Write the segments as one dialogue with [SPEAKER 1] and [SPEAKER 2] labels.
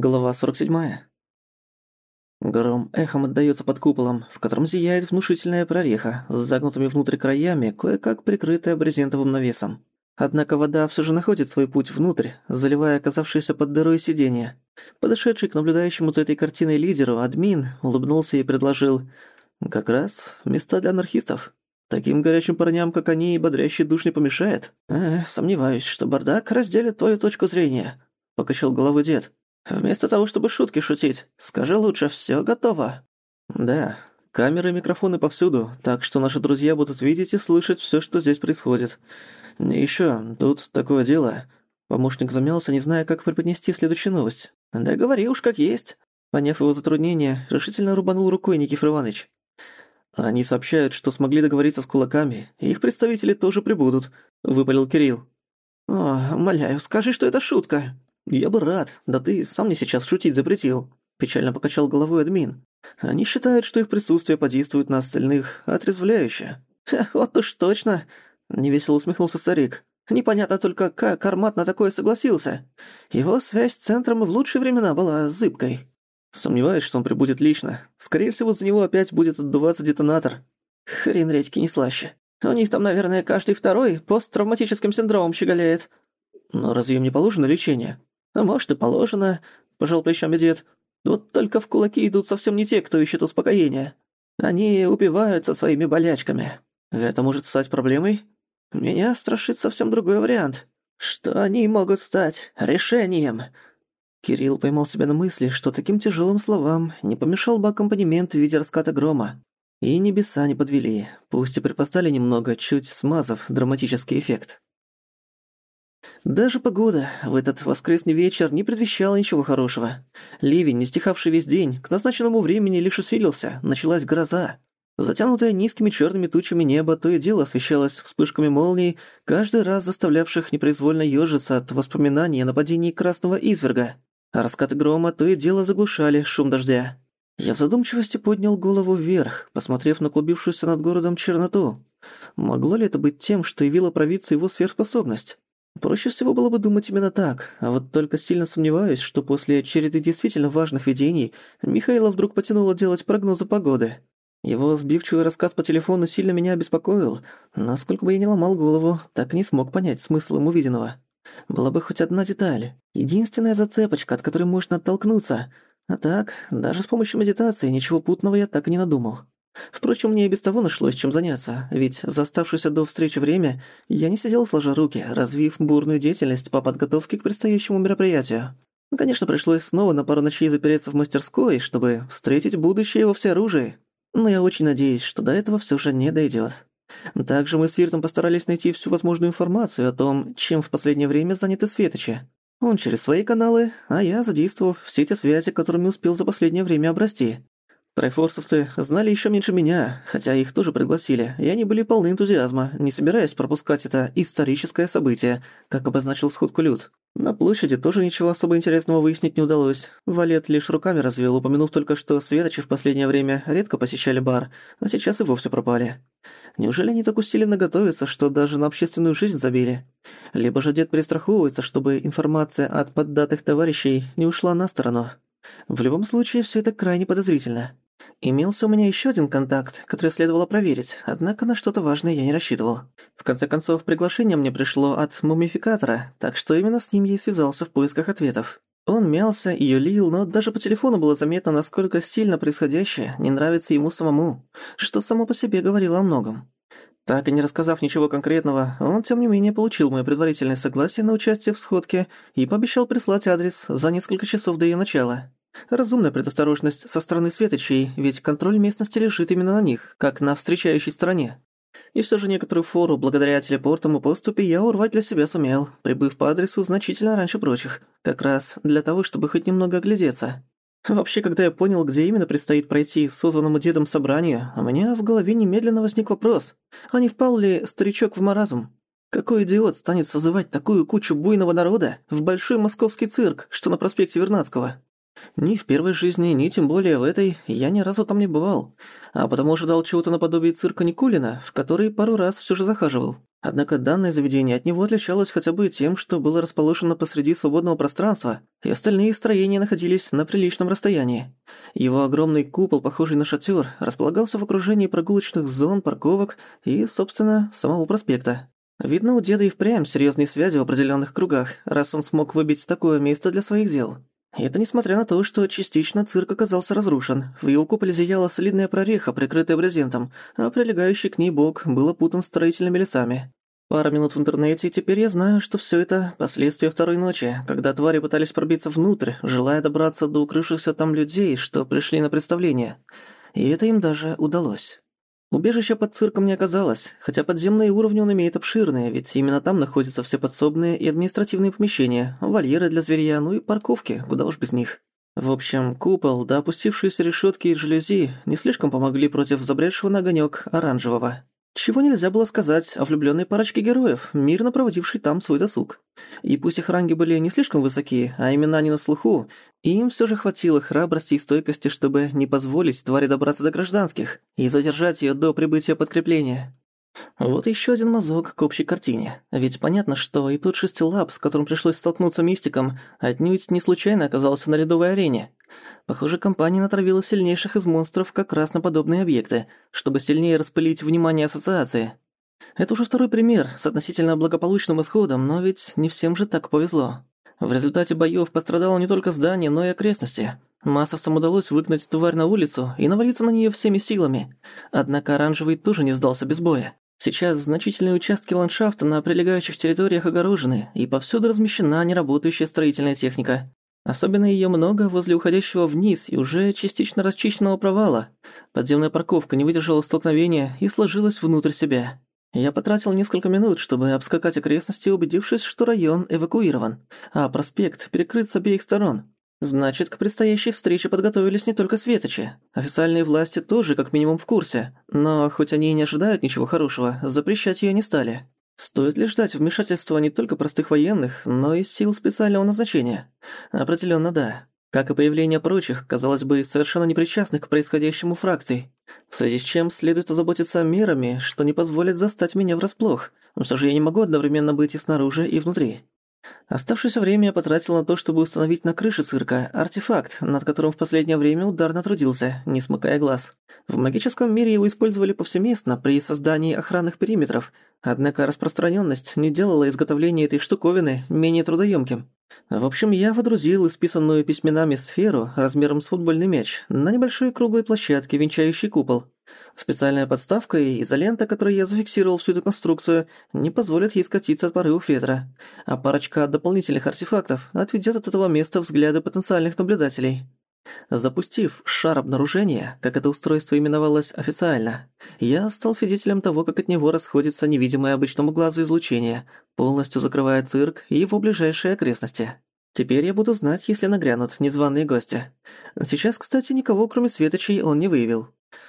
[SPEAKER 1] Глава 47. Гром эхом отдаётся под куполом, в котором зияет внушительная прореха с загнутыми внутрь краями, кое-как прикрытая брезентовым навесом. Однако вода всё же находит свой путь внутрь, заливая оказавшееся под дырой сиденье. Подошедший к наблюдающему за этой картиной лидеру админ улыбнулся и предложил «Как раз места для анархистов. Таким горячим парням, как они, и бодрящий душ не помешает». «Э, сомневаюсь, что бардак разделит твою точку зрения», — покачал головой дед. Вместо того, чтобы шутки шутить, скажи лучше, всё готово?» «Да, камеры и микрофоны повсюду, так что наши друзья будут видеть и слышать всё, что здесь происходит. И ещё, тут такое дело...» Помощник замялся, не зная, как преподнести следующую новость. «Да говори уж как есть». Поняв его затруднение, решительно рубанул рукой Никифор Иванович. «Они сообщают, что смогли договориться с кулаками, и их представители тоже прибудут», — выпалил Кирилл.
[SPEAKER 2] «О, умоляю, скажи, что это шутка»,
[SPEAKER 1] «Я бы рад, да ты сам мне сейчас шутить запретил», – печально покачал головой админ. «Они считают, что их присутствие подействует на остальных отрезвляюще».
[SPEAKER 2] «Вот уж точно», – невесело усмехнулся старик. «Непонятно только, как Армат на такое согласился. Его связь с центром в лучшие времена была зыбкой».
[SPEAKER 1] Сомневаюсь, что он прибудет лично. Скорее всего, за него опять будет отдуваться детонатор.
[SPEAKER 2] Хрен редьки не слаще. У них там, наверное, каждый второй посттравматическим синдромом щеголяет.
[SPEAKER 1] Но разве им не положено лечение?
[SPEAKER 2] А может и положено, пожал плечами дед. Вот только в кулаки идут совсем не те, кто ищет успокоения. Они упиваются своими болячками.
[SPEAKER 1] Это может стать проблемой?
[SPEAKER 2] Меня страшит совсем другой вариант. Что они могут стать решением.
[SPEAKER 1] Кирилл поймал себя на мысли, что таким тяжелым словам не помешал бы аккомпанемент в виде раската грома. И небеса не подвели, пусть и припостали немного, чуть смазав драматический эффект. Даже погода в этот воскресный вечер не предвещала ничего хорошего. Ливень, не стихавший весь день, к назначенному времени лишь усилился, началась гроза. Затянутое низкими черными тучами небо то и дело освещалось вспышками молний, каждый раз заставлявших непроизвольно ёжиться от воспоминаний о нападении красного изверга. А раскаты грома то и дело заглушали шум дождя. Я в задумчивости поднял голову вверх, посмотрев на клубившуюся над городом черноту. Могло ли это быть тем, что явила провидцу его сверхспособность? Проще всего было бы думать именно так, а вот только сильно сомневаюсь, что после череды действительно важных видений Михаила вдруг потянуло делать прогнозы погоды. Его сбивчивый рассказ по телефону сильно меня обеспокоил. Насколько бы я не ломал голову, так и не смог понять смысл им увиденного. Была бы хоть одна деталь, единственная зацепочка, от которой можно оттолкнуться. А так, даже с помощью медитации ничего путного я так и не надумал. Впрочем, мне и без того нашлось чем заняться, ведь за оставшееся до встречи время я не сидел сложа руки, развив бурную деятельность по подготовке к предстоящему мероприятию. Конечно, пришлось снова на пару ночей запереться в мастерской, чтобы встретить будущее во всеоружии. Но я очень надеюсь, что до этого всё же не дойдёт. Также мы с Виртом постарались найти всю возможную информацию о том, чем в последнее время заняты Светочи. Он через свои каналы, а я задействовав все те связи, которыми успел за последнее время обрасти. Трайфорсовцы знали еще меньше меня, хотя их тоже пригласили, и они были полны энтузиазма, не собираясь пропускать это историческое событие, как обозначил сходку Люд. На площади тоже ничего особо интересного выяснить не удалось. Валет лишь руками развел, упомянув только, что светочи в последнее время редко посещали бар, а сейчас и вовсе пропали. Неужели они так усиленно готовятся, что даже на общественную жизнь забили? Либо же дед перестраховывается, чтобы информация от поддатых товарищей не ушла на сторону. В любом случае, все это крайне подозрительно. Имелся у меня еще один контакт, который следовало проверить, однако на что-то важное я не рассчитывал. В конце концов, приглашение мне пришло от мумификатора, так что именно с ним я и связался в поисках ответов. Он мялся и юлил, но даже по телефону было заметно, насколько сильно происходящее не нравится ему самому, что само по себе говорило о многом. Так и не рассказав ничего конкретного, он, тем не менее, получил мое предварительное согласие на участие в сходке и пообещал прислать адрес за несколько часов до ее начала. Разумная предосторожность со стороны светочей, ведь контроль местности лежит именно на них, как на встречающей стороне. И все же некоторую фору благодаря телепортам и поступе я урвать для себя сумел, прибыв по адресу значительно раньше прочих, как раз для того, чтобы хоть немного оглядеться. Вообще, когда я понял, где именно предстоит пройти созванному дедом собранию, у меня в голове немедленно возник вопрос, а не впал ли старичок в маразм? Какой идиот станет созывать такую кучу буйного народа в большой московский цирк, что на проспекте Вернадского? Ни в первой жизни, ни тем более в этой я ни разу там не бывал, а потому ожидал чего-то наподобие цирка Никулина, в который пару раз все же захаживал. Однако данное заведение от него отличалось хотя бы тем, что было расположено посреди свободного пространства, и остальные строения находились на приличном расстоянии. Его огромный купол, похожий на шатер, располагался в окружении прогулочных зон, парковок и, собственно, самого проспекта. Видно, у деда и впрямь серьезные связи в определенных кругах, раз он смог выбить такое место для своих дел. Это несмотря на то, что частично цирк оказался разрушен. В его куполе зияла солидная прореха, прикрытая брезентом, а прилегающий к ней бок был опутан строительными лесами. Пара минут в интернете, и теперь я знаю, что всё это – последствия второй ночи, когда твари пытались пробиться внутрь, желая добраться до укрывшихся там людей, что пришли на представление. И это им даже удалось. Убежища под цирком не оказалось, хотя подземные уровни он имеет обширные, ведь именно там находятся все подсобные и административные помещения, вольеры для зверья, ну и парковки, куда уж без них. В общем, купол да опустившиеся решетки и жалюзи не слишком помогли против забредшего на огонёк оранжевого. Чего нельзя было сказать о влюблённой парочке героев, мирно проводившей там свой досуг. И пусть их ранги были не слишком высоки, а имена не на слуху, им всё же хватило храбрости и стойкости, чтобы не позволить твари добраться до гражданских и задержать её до прибытия подкрепления. Вот ещё один мазок к общей картине. Ведь понятно, что и тот шестилап, с которым пришлось столкнуться мистиком, отнюдь не случайно оказался на ледовой арене. Похоже, компания натравила сильнейших из монстров как раз на подобные объекты, чтобы сильнее распылить внимание ассоциации. Это уже второй пример с относительно благополучным исходом, но ведь не всем же так повезло. В результате боёв пострадало не только здание, но и окрестности. Массовцам удалось выгнать тварь на улицу и навалиться на неё всеми силами. Однако оранжевый тоже не сдался без боя. Сейчас значительные участки ландшафта на прилегающих территориях огорожены, и повсюду размещена неработающая строительная техника. Особенно её много возле уходящего вниз и уже частично расчищенного провала. Подземная парковка не выдержала столкновения и сложилась внутрь себя. Я потратил несколько минут, чтобы обскакать окрестности, убедившись, что район эвакуирован, а проспект перекрыт с обеих сторон. Значит, к предстоящей встрече подготовились не только светочи. Официальные власти тоже как минимум в курсе, но хоть они и не ожидают ничего хорошего, запрещать её не стали. Стоит ли ждать вмешательства не только простых военных, но и сил специального назначения? Определённо да. Как и появление прочих, казалось бы, совершенно непричастных к происходящему фракций. В связи с чем следует озаботиться мерами, что не позволит застать меня врасплох. Но что же я не могу одновременно быть и снаружи, и внутри. Оставшееся время я потратил на то, чтобы установить на крыше цирка артефакт, над которым в последнее время ударно трудился, не смыкая глаз. В магическом мире его использовали повсеместно при создании охранных периметров, однако распространенность не делала изготовление этой штуковины менее трудоемким. В общем, я водрузил исписанную письменами сферу размером с футбольный мяч на небольшой круглой площадке, венчающей купол. Специальная подставка и изолента, которой я зафиксировал всю эту конструкцию, не позволят ей скатиться от порывов ветра, а парочка дополнительных артефактов отведет от этого места взгляды потенциальных наблюдателей. Запустив шар обнаружения, как это устройство именовалось официально, я стал свидетелем того, как от него расходится невидимое обычному глазу излучение, полностью закрывая цирк и его ближайшие окрестности. Теперь я буду знать, если нагрянут незваные гости. Сейчас, кстати, никого, кроме светочей, он не выявил.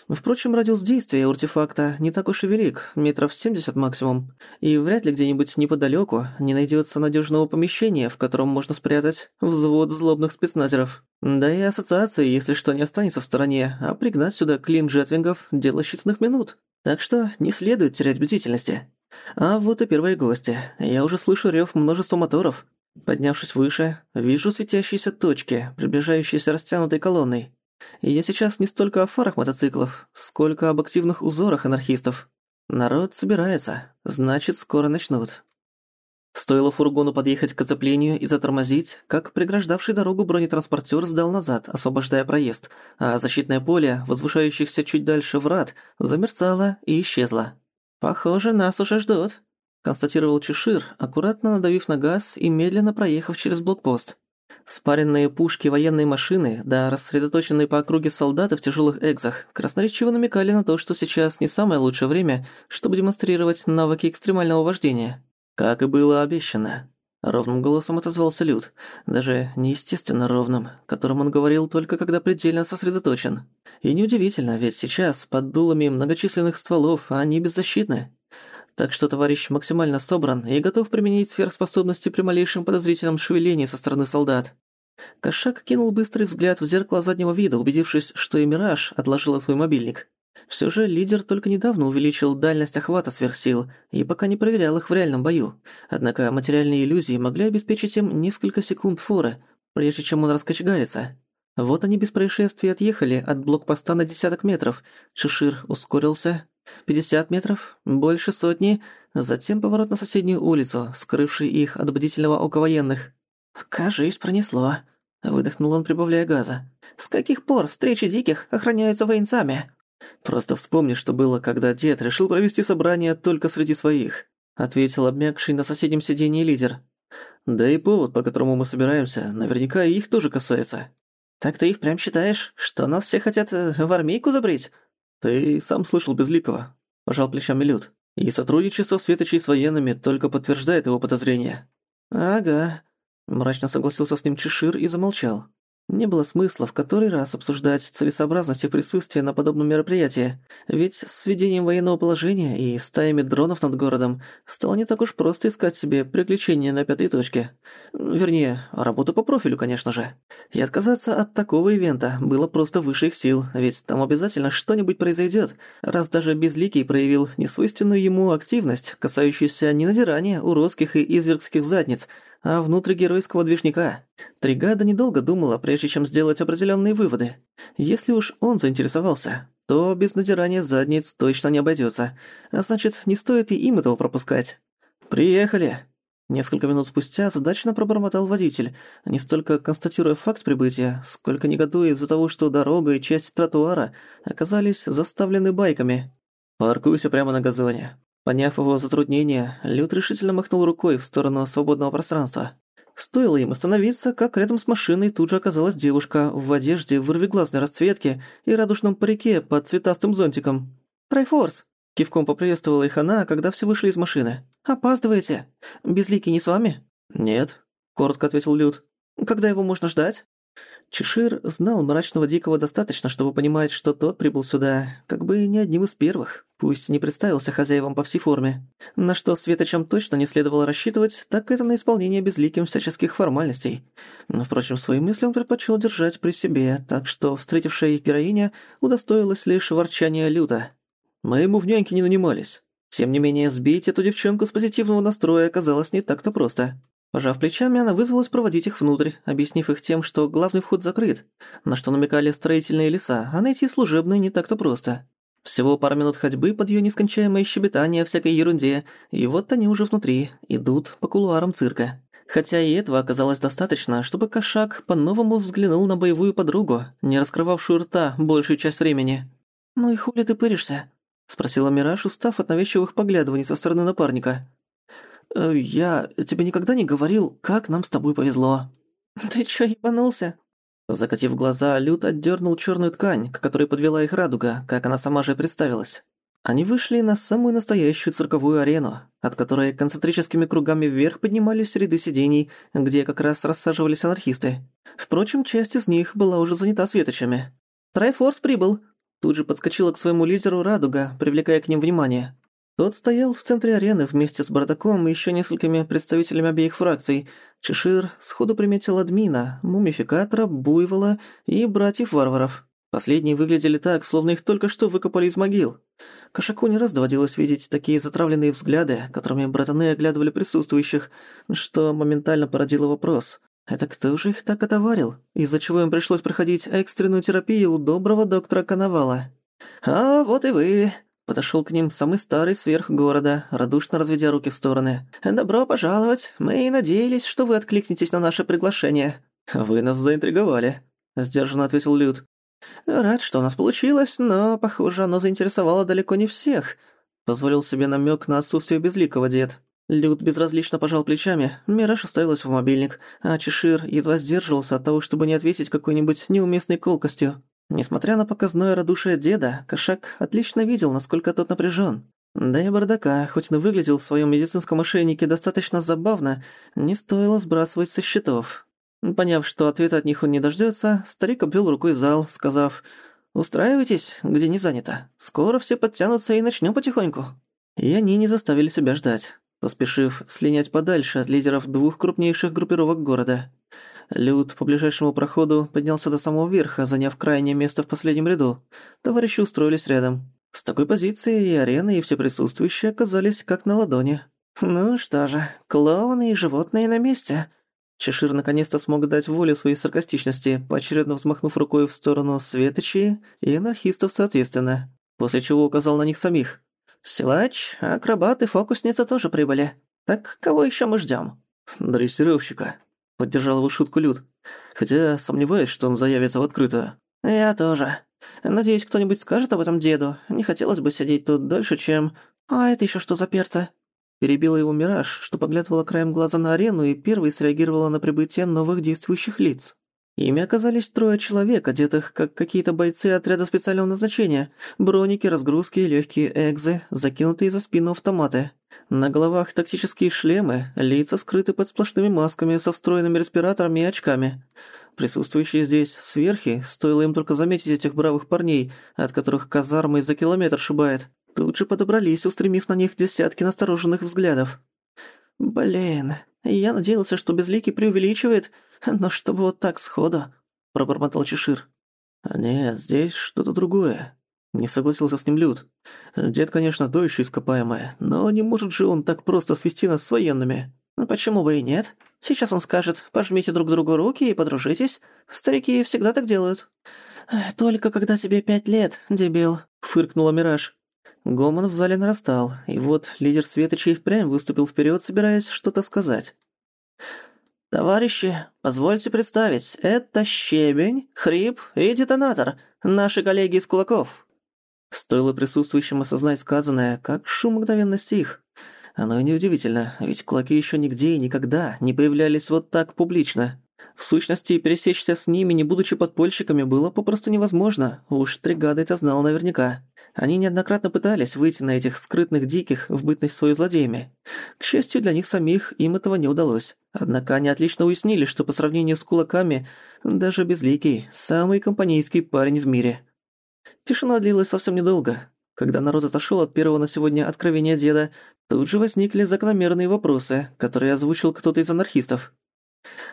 [SPEAKER 1] Впрочем, радиус действия артефакта не так уж и велик, метров 70 максимум, и вряд ли где-нибудь неподалёку не найдётся надёжного помещения, в котором можно спрятать взвод злобных спецназеров. Да и ассоциация, если что, не останется в стороне, а пригнать сюда клин джетвингов – дело считанных минут. Так что не следует терять бдительности. А вот и первые гости. Я уже слышу рёв множества моторов. Поднявшись выше, вижу светящиеся точки, приближающиеся растянутой колонной. И я сейчас не столько о фарах мотоциклов, сколько об активных узорах анархистов. Народ собирается, значит, скоро начнут. Стоило фургону подъехать к оцеплению и затормозить, как преграждавший дорогу бронетранспортер сдал назад, освобождая проезд, а защитное поле, возвышающихся чуть дальше врат, замерцало и исчезло. «Похоже, нас уже ждут», – констатировал Чешир, аккуратно надавив на газ и медленно проехав через блокпост. Спаренные пушки военной машины, да рассредоточенные по округе солдаты в тяжелых экзах, красноречиво намекали на то, что сейчас не самое лучшее время, чтобы демонстрировать навыки экстремального вождения. Как и было обещано. Ровным голосом отозвался Люд, даже неестественно ровным, которым он говорил только когда предельно сосредоточен. И неудивительно, ведь сейчас, под дулами многочисленных стволов, они беззащитны. Так что товарищ максимально собран и готов применить сверхспособности при малейшем подозрительном шевелении со стороны солдат. Кошак кинул быстрый взгляд в зеркало заднего вида, убедившись, что и Мираж отложила свой мобильник. Все же лидер только недавно увеличил дальность охвата сверхсил и пока не проверял их в реальном бою. Однако материальные иллюзии могли обеспечить им несколько секунд форы, прежде чем он раскочегарится. Вот они без происшествий отъехали от блокпоста на десяток метров. Шишир ускорился. 50 метров, больше сотни, затем поворот на соседнюю улицу, скрывший их от бдительного ока военных.
[SPEAKER 2] «Кажись, пронесло», — выдохнул он, прибавляя газа. «С каких пор встречи диких охраняются военцами?»
[SPEAKER 1] «Просто вспомни, что было, когда дед решил провести собрание только среди своих», — ответил обмякший на соседнем сиденье лидер. «Да и повод, по которому мы собираемся, наверняка и их тоже касается».
[SPEAKER 2] «Так ты и впрямь считаешь, что нас все хотят э, в армейку забрить?»
[SPEAKER 1] «Ты сам слышал Безликого», – пожал плечами Люд. «И сотрудничество Светочей с военными только подтверждает его подозрения».
[SPEAKER 2] «Ага», –
[SPEAKER 1] мрачно согласился с ним Чешир и замолчал. Не было смысла в который раз обсуждать целесообразность их присутствия на подобном мероприятии, ведь с введением военного положения и стаями дронов над городом стало не так уж просто искать себе приключения на пятой точке. Вернее, работу по профилю, конечно же. И отказаться от такого ивента было просто выше их сил, ведь там обязательно что-нибудь произойдет, раз даже Безликий проявил несвойственную ему активность, касающуюся не надирания уродских и извергских задниц, а внутригеройского движника. Тригада недолго думала, прежде чем сделать определенные выводы. Если уж он заинтересовался, то без надирания задниц точно не обойдется, а значит, не стоит и им этого пропускать. «Приехали!» Несколько минут спустя задачно пробормотал водитель, не столько констатируя факт прибытия, сколько негодуя из-за того, что дорога и часть тротуара оказались заставлены байками. «Паркуйся прямо на газоне. Поняв его затруднение, Люд решительно махнул рукой в сторону свободного пространства. Стоило им остановиться, как рядом с машиной тут же оказалась девушка в одежде вырвиглазной расцветки и радужном парике под цветастым зонтиком. «Трайфорс!» – кивком поприветствовала их она, когда все вышли из машины. «Опаздываете? Безликий не с вами?» «Нет», – коротко ответил Люд. «Когда его можно ждать?» Чешир знал мрачного дикого достаточно, чтобы понимать, что тот прибыл сюда, как бы не одним из первых, пусть не представился хозяевам по всей форме. На что Светочам точно не следовало рассчитывать, так это на исполнение безликим всяческих формальностей. Но, впрочем, свои мысли он предпочел держать при себе, так что встретившая их героиня удостоилась лишь ворчания люта. «Мы ему в няньки не нанимались». Тем не менее, сбить эту девчонку с позитивного настроя оказалось не так-то просто. Пожав плечами, она вызвалась проводить их внутрь, объяснив их тем, что главный вход закрыт, на что намекали строительные леса, а найти служебные не так-то просто. Всего пара минут ходьбы под её нескончаемое щебетание о всякой ерунде, и вот они уже внутри, идут по кулуарам цирка. Хотя и этого оказалось достаточно, чтобы кошак по-новому взглянул на боевую подругу, не раскрывавшую рта большую часть времени. «Ну и хули ты пыришься?» — спросила Мираж, устав от навязчивых поглядываний со стороны напарника. Э, «Я тебе никогда не говорил, как нам с тобой повезло». «Ты чё, ебанулся?» Закатив глаза, Люд отдернул черную ткань, к которой подвела их радуга, как она сама же представилась. Они вышли на самую настоящую цирковую арену, от которой концентрическими кругами вверх поднимались ряды сидений, где как раз рассаживались анархисты. Впрочем, часть из них была уже занята светочами. «Трайфорс прибыл!» Тут же подскочила к своему лидеру Радуга, привлекая к ним внимание. Тот стоял в центре арены вместе с Бардаком и еще несколькими представителями обеих фракций. Чешир сходу приметил админа, мумификатора, буйвола и братьев-варваров. Последние выглядели так, словно их только что выкопали из могил. Кошаку не раз доводилось видеть такие затравленные взгляды, которыми братаны оглядывали присутствующих, что моментально породило вопрос. Это кто же их так отоварил? Из-за чего им пришлось проходить экстренную терапию у доброго доктора Коновала? «А вот и вы», Подошел к ним самый старый сверх города, радушно разведя руки в стороны. «Добро пожаловать! Мы и надеялись, что вы откликнетесь на наше приглашение». «Вы нас заинтриговали», — сдержанно ответил Люд. «Рад, что у нас получилось, но, похоже, оно заинтересовало далеко не всех», — позволил себе намек на отсутствие безликого дед. Люд безразлично пожал плечами, Мираж оставилась в мобильник, а Чешир едва сдерживался от того, чтобы не ответить какой-нибудь неуместной колкостью. Несмотря на показное радушие деда, кошак отлично видел, насколько тот напряжен. Да и бардака, хоть он выглядел в своем медицинском ошейнике достаточно забавно, не стоило сбрасывать со счетов. Поняв, что ответа от них он не дождется, старик обвел рукой зал, сказав «Устраивайтесь, где не занято. Скоро все подтянутся и начнем потихоньку». И они не заставили себя ждать, поспешив слинять подальше от лидеров двух крупнейших группировок города. Люд по ближайшему проходу поднялся до самого верха, заняв крайнее место в последнем ряду. Товарищи устроились рядом. С такой позиции и арена, и все присутствующие оказались как на ладони. «Ну что же, клоуны и животные на месте». Чешир наконец-то смог дать волю своей саркастичности, поочередно взмахнув рукой в сторону Светочи и анархистов соответственно, после чего указал на них самих. «Силач, акробат и фокусница тоже прибыли. Так кого еще мы ждем?
[SPEAKER 2] «Дрессировщика», — поддержал его шутку Люд. «Хотя сомневаюсь, что он заявится в открытую».
[SPEAKER 1] «Я тоже. Надеюсь, кто-нибудь скажет об этом деду. Не хотелось бы сидеть тут дольше, чем... А это еще что за перцы?» Перебила его Мираж, что поглядывала краем глаза на арену и первой среагировала на прибытие новых действующих лиц. Ими оказались трое человек, одетых как какие-то бойцы отряда специального назначения. Броники, разгрузки, легкие экзы, закинутые за спину автоматы. На головах тактические шлемы, лица скрыты под сплошными масками со встроенными респираторами и очками. Присутствующие здесь сверхи, стоило им только заметить этих бравых парней, от которых казармой за километр шибает, тут же подобрались, устремив на них десятки настороженных взглядов. «Блин, я надеялся, что Безликий преувеличивает, но чтобы вот так сходу», — пробормотал Чешир.
[SPEAKER 2] «Нет, здесь что-то другое», — не согласился с ним Люд. «Дед, конечно, то еще ископаемое, но не может же он так просто свести нас с военными».
[SPEAKER 1] «Почему бы и нет? Сейчас он скажет, пожмите друг другу руки и подружитесь. Старики всегда так делают». «Только когда тебе пять лет, дебил», — фыркнула Мираж. Гомон в зале нарастал, и вот лидер Светоча и впрямь выступил вперед, собираясь что-то сказать. «Товарищи, позвольте представить, это Щебень, Хрип и Детонатор, наши коллеги из Кулаков». Стоило присутствующим осознать сказанное, как шум мгновенно стих. Оно и неудивительно, ведь кулаки еще нигде и никогда не появлялись вот так публично. В сущности, пересечься с ними, не будучи подпольщиками, было попросту невозможно, уж Тригада это знал наверняка. Они неоднократно пытались выйти на этих скрытных диких в бытность свою злодеями. К счастью для них самих, им этого не удалось. Однако они отлично уяснили, что по сравнению с кулаками, даже Безликий – самый компанейский парень в мире. Тишина длилась совсем недолго. Когда народ отошёл от первого на сегодня откровения деда, тут же возникли закономерные вопросы, которые озвучил кто-то из анархистов.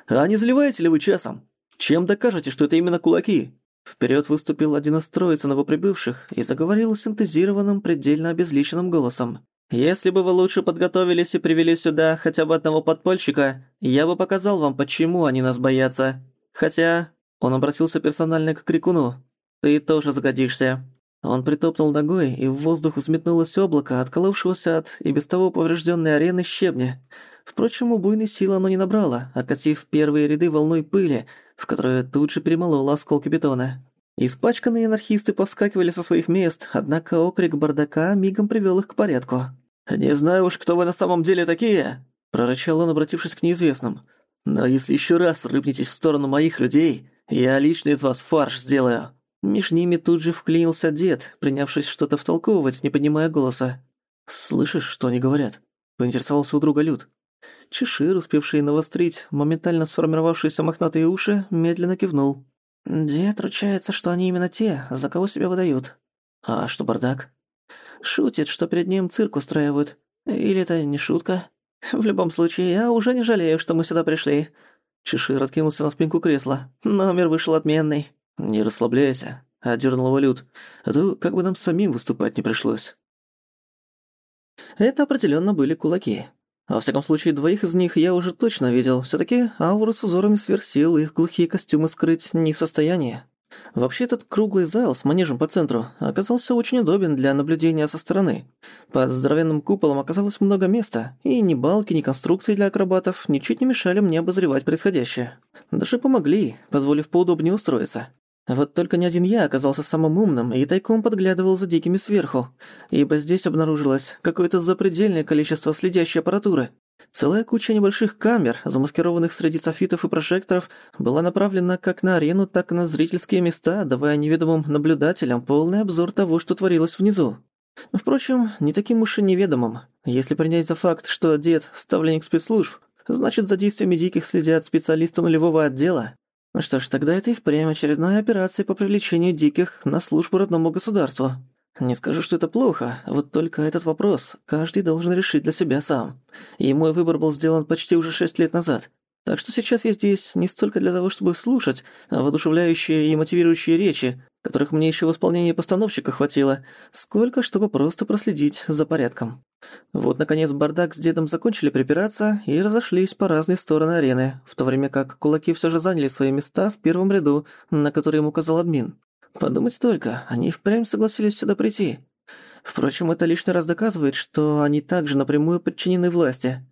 [SPEAKER 2] «А не заливаете ли вы часом? Чем докажете, что это именно кулаки?»
[SPEAKER 1] Вперед выступил один из троицы новоприбывших и заговорил синтезированным, предельно обезличенным голосом. «Если бы вы лучше подготовились и привели сюда хотя бы одного подпольщика, я бы показал вам, почему они нас боятся. Хотя...» Он обратился персонально к Крикуну. «Ты тоже сгодишься». Он притопнул ногой, и в воздух взметнулось облако, отколовшегося от и без того поврежденной арены щебня. Впрочем, убойной силы оно не набрало, окатив первые ряды волной пыли, в которую тут же перемолола осколки бетона. Испачканные анархисты повскакивали со своих мест, однако окрик бардака мигом привёл их к порядку.
[SPEAKER 2] «Не знаю уж, кто вы на самом деле такие», — прорычал он, обратившись к неизвестным. «Но если ещё раз рыпнетесь в сторону моих людей, я лично из вас фарш сделаю».
[SPEAKER 1] Меж ними тут же вклинился дед, принявшись что-то втолковывать, не поднимая голоса.
[SPEAKER 2] «Слышишь, что они говорят?» — поинтересовался у друга Люд.
[SPEAKER 1] Чешир, успевший навострить моментально сформировавшиеся мохнатые уши, медленно кивнул. «Дед ручается, что они именно те, за кого себя выдают».
[SPEAKER 2] «А что бардак?»
[SPEAKER 1] «Шутит, что перед ним цирк устраивают. Или это не шутка? В любом случае, я уже не жалею, что мы сюда пришли».
[SPEAKER 2] Чешир откинулся на спинку кресла.
[SPEAKER 1] «Номер вышел отменный».
[SPEAKER 2] «Не расслабляйся», — одернул его Люд. «А то как бы нам самим выступать не пришлось».
[SPEAKER 1] Это определенно были кулаки. Во всяком случае, двоих из них я уже точно видел. все таки ауры с узорами сверхсил их глухие костюмы скрыть не в состоянии. Вообще, этот круглый зал с манежем по центру оказался очень удобен для наблюдения со стороны. Под здоровенным куполом оказалось много места, и ни балки, ни конструкции для акробатов ничуть не мешали мне обозревать происходящее. Даже помогли, позволив поудобнее устроиться. Вот только не один я оказался самым умным и тайком подглядывал за дикими сверху, ибо здесь обнаружилось какое-то запредельное количество следящей аппаратуры. Целая куча небольших камер, замаскированных среди софитов и прожекторов, была направлена как на арену, так и на зрительские места, давая неведомым наблюдателям полный обзор того, что творилось внизу. Впрочем, не таким уж и неведомым. Если принять за факт, что дед – ставленник спецслужб, значит, за действиями диких следят специалисты нулевого отдела, ну что ж, тогда это и впрямь очередная операция по привлечению диких на службу родному государству. Не скажу, что это плохо, вот только этот вопрос каждый должен решить для себя сам. И мой выбор был сделан почти уже шесть лет назад. Так что сейчас я здесь не столько для того, чтобы слушать воодушевляющие и мотивирующие речи, которых мне еще в исполнении постановщика хватило, сколько чтобы просто проследить за порядком. Вот, наконец, бардак с дедом закончили припираться и разошлись по разные стороны арены, в то время как кулаки все же заняли свои места в первом ряду, на который им указал админ. Подумать только, они впрямь согласились сюда прийти. Впрочем, это лишний раз доказывает, что они также напрямую подчинены власти.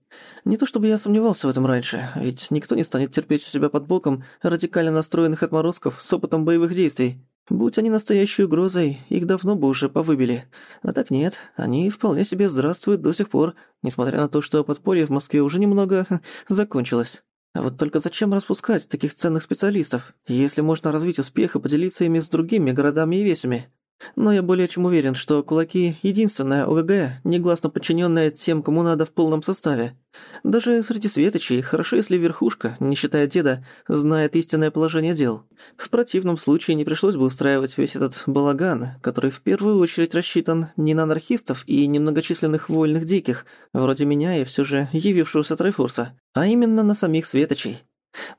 [SPEAKER 1] Не то чтобы я сомневался в этом раньше, ведь никто не станет терпеть у себя под боком радикально настроенных отморозков с опытом боевых действий. Будь они настоящей угрозой, их давно бы уже повыбили. А так нет, они вполне себе здравствуют до сих пор, несмотря на то, что подполье в Москве уже немного закончилось. А вот только зачем распускать таких ценных специалистов, если можно развить успех и поделиться ими с другими городами и весями? Но я более чем уверен, что кулаки — единственная ОГГ, негласно подчиненная тем, кому надо в полном составе. Даже среди светочей хорошо, если верхушка, не считая деда, знает истинное положение дел. В противном случае не пришлось бы устраивать весь этот балаган, который в первую очередь рассчитан не на анархистов и немногочисленных вольных диких, вроде меня и все же явившегося Трайфорса, а именно на самих светочей.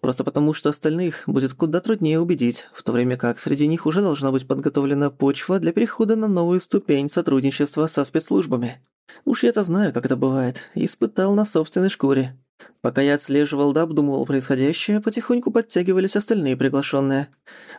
[SPEAKER 1] Просто потому, что остальных будет куда труднее убедить, в то время как среди них уже должна быть подготовлена почва для перехода на новую ступень сотрудничества со спецслужбами. Уж я-то знаю, как это бывает, испытал на собственной шкуре. Пока я отслеживал да обдумывал происходящее, потихоньку подтягивались остальные приглашенные.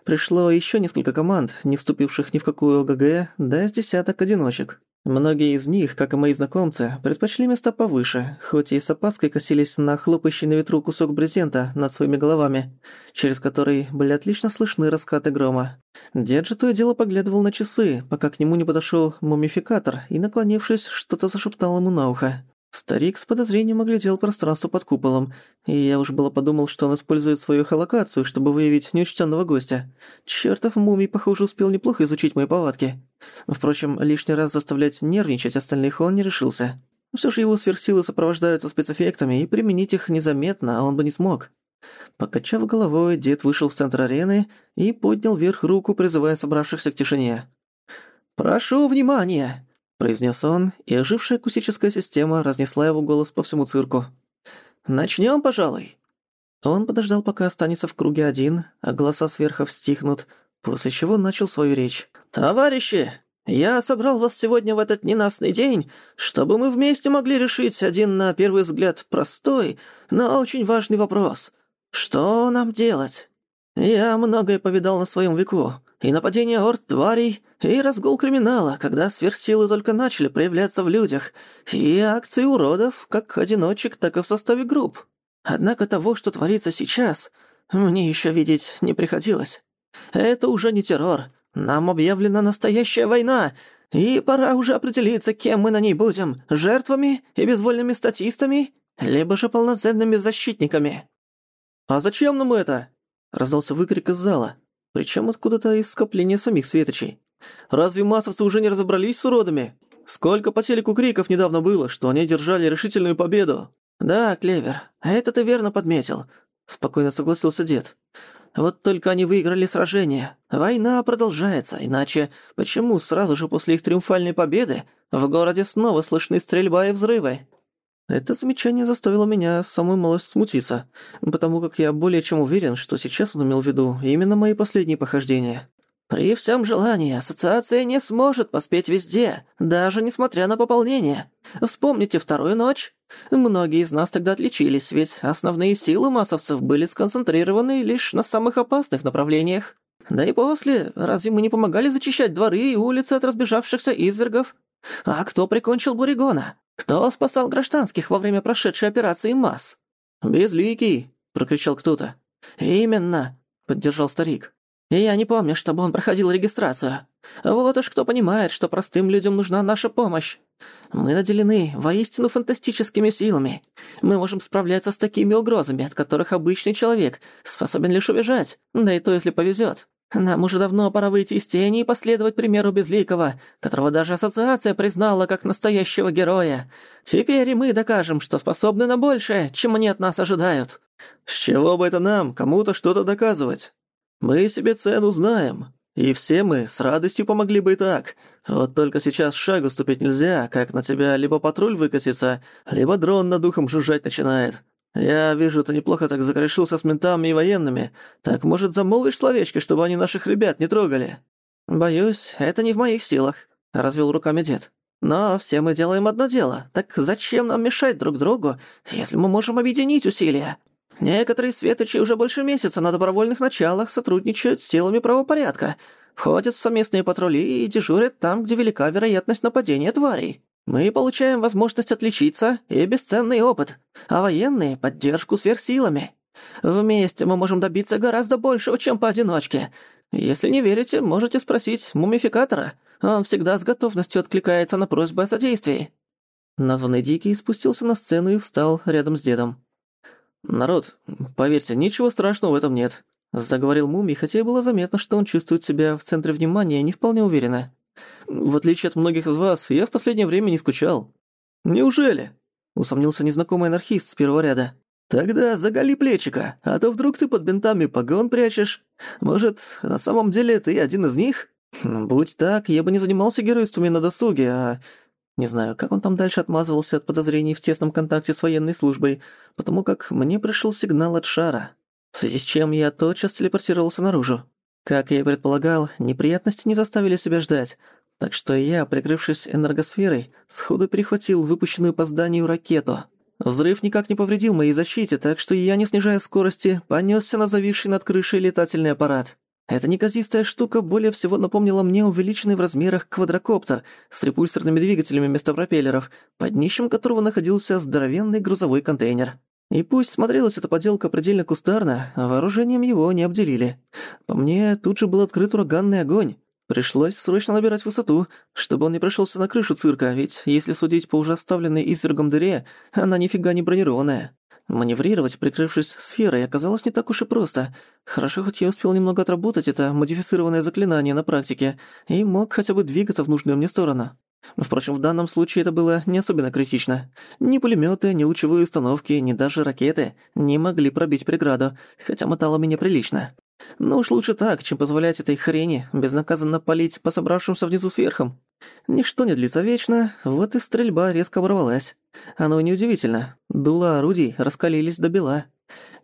[SPEAKER 1] Пришло еще несколько команд, не вступивших ни в какую ОГГ, да с десяток одиночек. Многие из них, как и мои знакомцы, предпочли места повыше, хоть и с опаской косились на хлопающий на ветру кусок брезента над своими головами, через который были отлично слышны раскаты грома. Дед же то и дело поглядывал на часы, пока к нему не подошёл мумификатор и, наклонившись, что-то зашептал ему на ухо. Старик с подозрением оглядел пространство под куполом, и я уж было подумал, что он использует свою холокацию, чтобы выявить неучтенного гостя. Чертов мумий, похоже, успел неплохо изучить мои повадки. Впрочем, лишний раз заставлять нервничать остальных он не решился. Все же его сверхсилы сопровождаются спецэффектами, и применить их незаметно он бы не смог. Покачав головой, дед вышел в центр арены и поднял вверх руку, призывая собравшихся к тишине. «Прошу внимания!» Произнес он, и ожившая акустическая система разнесла его голос по всему цирку. «Начнём, пожалуй». Он подождал, пока останется в круге один, а голоса сверху стихнут, после чего начал свою речь. «Товарищи, я собрал вас сегодня в этот ненастный день, чтобы мы вместе могли решить один на первый взгляд простой, но очень важный вопрос. Что нам делать? Я многое повидал на своем веку, и нападение орд тварей, и разгул криминала, когда сверхсилы только начали проявляться в людях, и акции уродов, как одиночек, так и в составе групп. Однако того, что творится сейчас, мне еще видеть не приходилось. Это уже не террор. Нам объявлена настоящая война, и пора уже определиться, кем мы на ней будем — жертвами и безвольными статистами, либо же полноценными защитниками. «А зачем нам это?» — раздался выкрик из зала. Причем откуда-то из скопления самих светочей. Разве массовцы уже не разобрались с уродами? Сколько по телеку криков недавно было, что они держали решительную победу. Да, Клевер, это ты верно подметил, спокойно согласился дед. Вот только они выиграли сражение. Война продолжается, иначе почему сразу же после их триумфальной победы в городе снова слышны стрельба и взрывы? Это замечание заставило меня самую малость смутиться, потому как я более чем уверен, что сейчас он имел в виду именно мои последние похождения. При всем желании ассоциация не сможет поспеть везде, даже несмотря на пополнение. Вспомните вторую ночь. Многие из нас тогда отличились, ведь основные силы массовцев были сконцентрированы лишь на самых опасных направлениях. Да и после, разве мы не помогали зачищать дворы и улицы от разбежавшихся извергов? А кто прикончил Буригона? Кто спасал гражданских во время прошедшей операции МАС? Безликий, прокричал кто-то. Именно, поддержал старик. И я не помню, чтобы он проходил регистрацию. Вот уж кто понимает, что простым людям нужна наша помощь. Мы наделены воистину фантастическими силами. Мы можем справляться с такими угрозами, от которых обычный человек способен лишь убежать, да и то, если повезет. Нам уже давно пора выйти из тени и последовать примеру Безликого, которого даже ассоциация признала как настоящего героя. Теперь и мы докажем, что способны на большее, чем они от нас ожидают». «С чего бы это нам кому-то что-то доказывать? Мы себе цену знаем, и все мы с радостью помогли бы и так. Вот только сейчас шагу ступить нельзя, как на тебя либо патруль выкатится, либо дрон над духом жужжать начинает.
[SPEAKER 2] «Я вижу, ты неплохо так закорешился с ментами и военными. Так, может, замолвишь словечко, чтобы они наших ребят не трогали?»
[SPEAKER 1] «Боюсь, это не в моих силах», — развел руками дед. «Но все мы делаем одно дело. Так зачем нам мешать друг другу, если мы можем объединить усилия? Некоторые светочи уже больше месяца на добровольных началах сотрудничают с силами правопорядка, входят в совместные патрули и дежурят там, где велика вероятность нападения тварей. Мы получаем возможность отличиться и бесценный опыт, а военные — поддержку сверхсилами. Вместе мы можем добиться гораздо большего, чем поодиночке. Если не верите, можете спросить мумификатора. Он всегда с готовностью откликается на просьбы о содействии». Названный Дикий спустился на сцену и встал рядом с дедом.
[SPEAKER 2] «Народ, поверьте, ничего страшного в этом нет», — заговорил Муми, хотя и было заметно, что он чувствует себя в центре внимания не вполне уверенно. В отличие от многих из вас, я в последнее время не скучал». «Неужели?» — усомнился незнакомый анархист с первого ряда. «Тогда заголи плечика, а то вдруг ты под бинтами погон прячешь. Может, на самом деле ты один из них? Будь так, я бы не занимался геройствами на досуге, а...» Не знаю, как он там дальше отмазывался от подозрений в тесном контакте с военной службой, потому как мне пришел сигнал от шара, в связи с чем я тотчас телепортировался наружу. Как я и предполагал, неприятности не заставили себя ждать, так что я, прикрывшись энергосферой, сходу перехватил выпущенную по зданию ракету. Взрыв никак не повредил моей защите, так что я, не снижая скорости, понёсся на зависший над крышей летательный аппарат. Эта неказистая штука более всего напомнила мне увеличенный в размерах квадрокоптер с репульсорными двигателями вместо пропеллеров, под днищем которого находился здоровенный грузовой контейнер. И пусть смотрелась эта поделка предельно кустарно, вооружением его не обделили. По мне, тут же был открыт ураганный огонь. Пришлось срочно набирать высоту, чтобы он не пришелся на крышу цирка, ведь, если судить по уже оставленной извергом дыре, она нифига не бронированная. Маневрировать, прикрывшись сферой, оказалось не так уж и просто. Хорошо, хоть я успел немного отработать это модифицированное заклинание на практике и мог хотя бы двигаться в нужную мне сторону. Впрочем, в данном случае это было не особенно критично. Ни пулемёты, ни лучевые установки, ни даже ракеты не могли пробить преграду, хотя мотало меня прилично. Но уж лучше так, чем позволять этой хрени безнаказанно палить по собравшимся внизу сверхом. Ничто не длится вечно, вот и стрельба резко оборвалась. Оно неудивительно. Дула орудий раскалились до бела.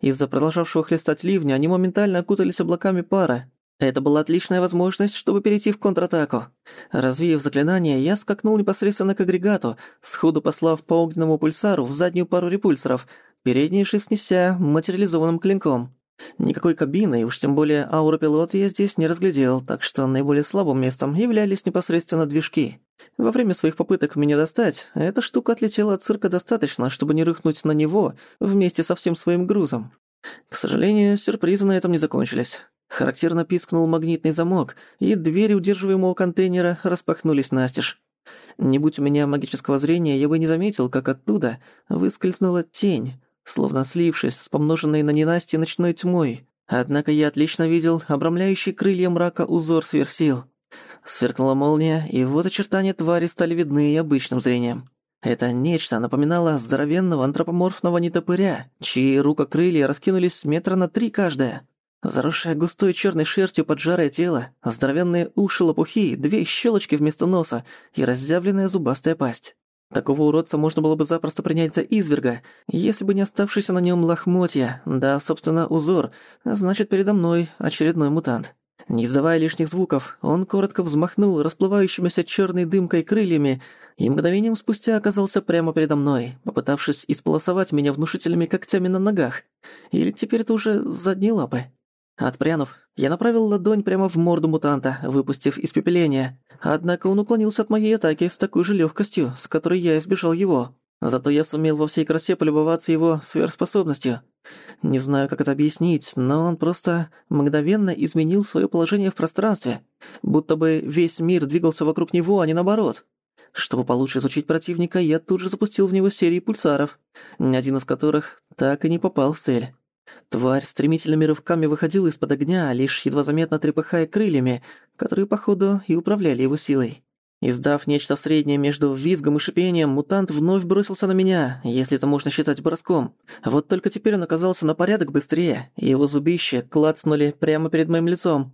[SPEAKER 2] Из-за продолжавшего хлестать ливня они моментально окутались облаками пара. Это была отличная возможность, чтобы перейти в контратаку. Развеяв заклинание, я скакнул непосредственно к агрегату, сходу послав по огненному пульсару в заднюю пару репульсоров, передний же снеся материализованным клинком. Никакой кабины, и уж тем более ауропилота я здесь не разглядел, так что наиболее слабым местом являлись непосредственно движки. Во время своих попыток меня достать, эта штука отлетела от цирка достаточно, чтобы не рыхнуть на него вместе со всем своим грузом. К сожалению, сюрпризы на этом не закончились. Характерно пискнул магнитный замок, и двери удерживаемого контейнера распахнулись настежь. Не будь у меня магического зрения, я бы не заметил, как оттуда выскользнула тень, словно слившись с помноженной на ненастье ночной тьмой. Однако я отлично видел обрамляющий крылья мрака узор сверхсил. Сверкнула молния, и вот очертания твари стали видны и обычным зрением. Это нечто напоминало здоровенного антропоморфного нетопыря, чьи рукокрылья раскинулись метра на три каждая. Заросшее густой черной шерстью поджарое тело, здоровенные уши лопухи, две щелочки вместо носа и разъявленная зубастая пасть. Такого уродца можно было бы запросто принять за изверга, если бы не оставшийся на нем лохмотья, да, собственно, узор, значит, передо мной очередной мутант. Не издавая лишних звуков, он коротко взмахнул расплывающимися черной дымкой крыльями и мгновением спустя оказался прямо передо мной, попытавшись исполосовать меня внушительными когтями на ногах. Или теперь это уже задние лапы. Отпрянув, я направил ладонь прямо в морду мутанта, выпустив испепеление. Однако он уклонился от моей атаки с такой же легкостью, с которой я избежал его. Зато я сумел во всей красе полюбоваться его сверхспособностью. Не знаю, как это объяснить, но он просто мгновенно изменил свое положение в пространстве, будто бы весь мир двигался вокруг него, а не наоборот. Чтобы получше изучить противника, я тут же запустил в него серии пульсаров, ни один из которых так и не попал в цель. Тварь стремительными рывками выходила из-под огня, лишь едва заметно трепыхая крыльями, которые, походу, и управляли его силой. Издав нечто среднее между визгом и шипением, мутант вновь бросился на меня, если это можно считать броском. Вот только теперь он оказался на порядок быстрее, и его зубища клацнули прямо перед моим лицом.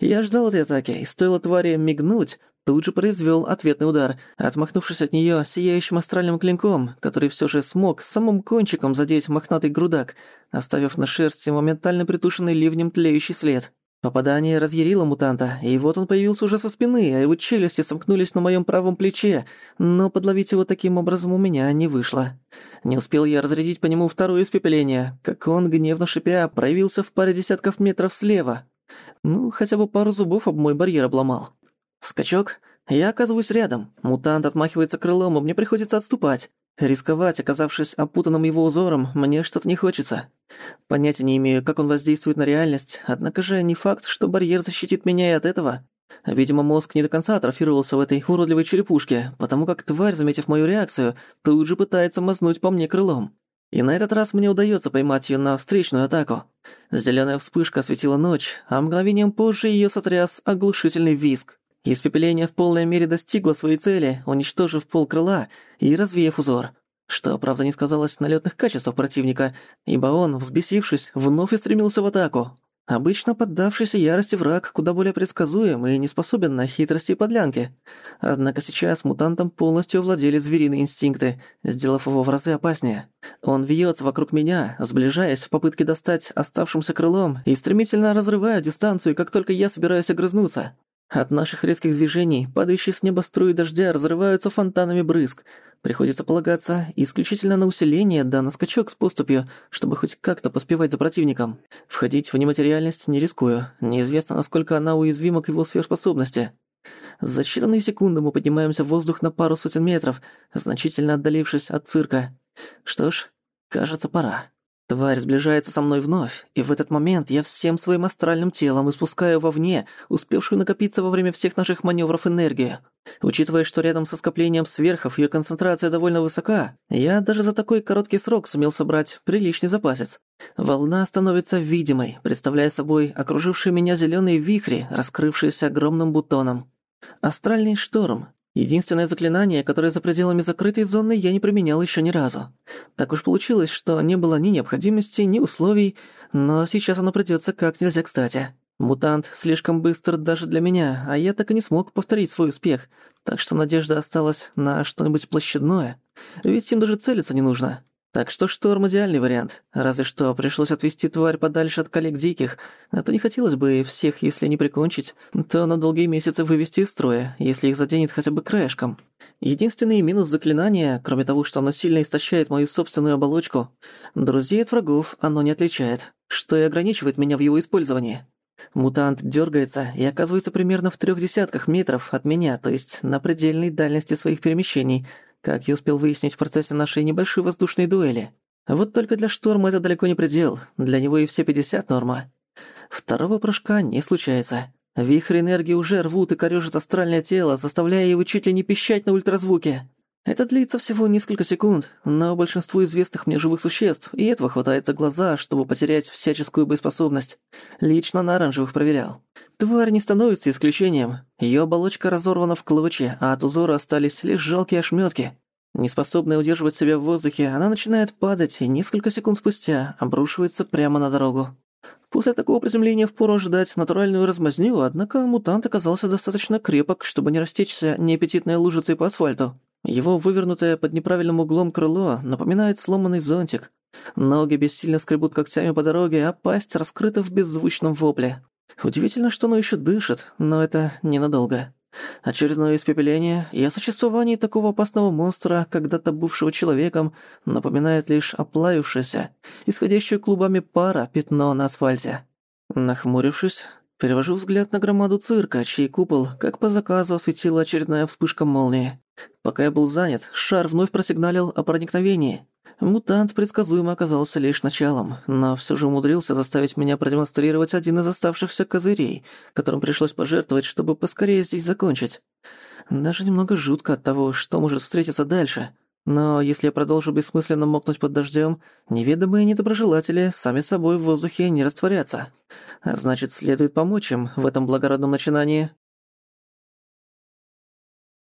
[SPEAKER 2] Я ждал этой атаки, и стоило твари мигнуть,
[SPEAKER 1] тут же произвёл ответный удар, отмахнувшись от неё сияющим астральным клинком, который всё же смог самым кончиком задеть мохнатый грудак, оставив на шерсти моментально притушенный ливнем тлеющий след. Попадание разъярило мутанта, и вот он появился уже со спины, а его челюсти сомкнулись на моем правом плече, но подловить его таким образом у меня не вышло. Не успел я разрядить по нему второе испепеление, как он, гневно шипя, проявился в паре десятков метров слева. Ну, хотя бы пару зубов об мой барьер обломал. Скачок. Я оказываюсь рядом. Мутант отмахивается крылом, а мне приходится отступать. Рисковать, оказавшись опутанным его узором, мне что-то не хочется. Понятия не имею, как он воздействует на реальность, однако же не факт, что барьер защитит меня и от этого. Видимо, мозг не до конца атрофировался в этой уродливой черепушке, потому как тварь, заметив мою реакцию, тут же пытается мазнуть по мне крылом. И на этот раз мне удается поймать ее на встречную атаку. Зеленая вспышка осветила ночь, а мгновением позже ее сотряс оглушительный визг. Испепеление в полной мере достигло своей цели, уничтожив пол крыла и развеяв узор. Что, правда, не сказалось на лётных качествах противника, ибо он, взбесившись, вновь и стремился в атаку. Обычно поддавшийся ярости враг куда более предсказуем и не способен на хитрости и подлянки. Однако сейчас мутантом полностью владели звериные инстинкты, сделав его в разы опаснее. Он вьется вокруг меня, сближаясь в попытке достать оставшимся крылом и стремительно разрывая дистанцию, как только я собираюсь огрызнуться. От наших резких движений падающие с неба струи дождя разрываются фонтанами брызг. Приходится полагаться исключительно на усиление, да на скачок с поступью, чтобы хоть как-то поспевать за противником. Входить в нематериальность не рискую. Неизвестно, насколько она уязвима к его сверхспособности. За считанные секунды мы поднимаемся в воздух на пару сотен метров, значительно отдалившись от цирка. Что ж, кажется, пора. Тварь сближается со мной вновь, и в этот момент я всем своим астральным телом испускаю вовне, успевшую накопиться во время всех наших маневров энергию. Учитывая, что рядом со скоплением сверхов ее концентрация довольно высока, я даже за такой короткий срок сумел собрать приличный запасец. Волна становится видимой, представляя собой окружившие меня зеленые вихри, раскрывшиеся огромным бутоном. Астральный шторм, Единственное заклинание, которое за пределами закрытой зоны я не применял еще ни разу. Так уж получилось, что не было ни необходимости, ни условий, но сейчас оно придётся как нельзя кстати. Мутант слишком быстр даже для меня, а я так и не смог повторить свой успех, так что надежда осталась на что-нибудь площадное. Ведь им даже целиться не нужно. Так что шторм – идеальный вариант. Разве что пришлось отвести тварь подальше от коллег диких. А то не хотелось бы всех, если не прикончить, то на долгие месяцы вывести из строя, если их заденет хотя бы краешком. Единственный минус заклинания, кроме того, что оно сильно истощает мою собственную оболочку, друзей от врагов оно не отличает, что и ограничивает меня в его использовании. Мутант дергается и оказывается примерно в трех десятках метров от меня, то есть на предельной дальности своих перемещений, как я успел выяснить в процессе нашей небольшой воздушной дуэли. Вот только для шторма это далеко не предел, для него и все 50 норма. Второго прыжка не случается. Вихрь энергии уже рвут и корёжат астральное тело, заставляя его чуть ли не пищать на ультразвуке. Это длится всего несколько секунд, но большинству известных мне живых существ и этого хватает за глаза, чтобы потерять всяческую боеспособность. Лично на оранжевых проверял. Тварь не становится исключением. Её оболочка разорвана в клочья, а от узора остались лишь жалкие ошмётки. Неспособная удерживать себя в воздухе, она начинает падать и несколько секунд спустя обрушивается прямо на дорогу. После такого приземления впору ожидать натуральную размазню, однако мутант оказался достаточно крепок, чтобы не растечься неаппетитной лужицей по асфальту. Его вывернутое под неправильным углом крыло напоминает сломанный зонтик. Ноги бессильно скребут когтями по дороге, а пасть раскрыта в беззвучном вопле. Удивительно, что оно еще дышит, но это ненадолго. Очередное испепеление и о существовании такого опасного монстра, когда-то бывшего человеком, напоминает лишь оплавившееся, исходящее клубами пара пятно на асфальте. Нахмурившись, перевожу взгляд на громаду цирка, чей купол, как по заказу, осветила очередная вспышка молнии. Пока я был занят, шар вновь просигналил о проникновении. Мутант предсказуемо оказался лишь началом, но всё же умудрился заставить меня продемонстрировать один из оставшихся козырей, которым пришлось пожертвовать, чтобы поскорее здесь закончить. Даже немного жутко от того, что может встретиться дальше. Но если я продолжу бессмысленно мокнуть под дождём, неведомые недоброжелатели сами собой в воздухе не растворятся. Значит, следует помочь им в этом благородном начинании.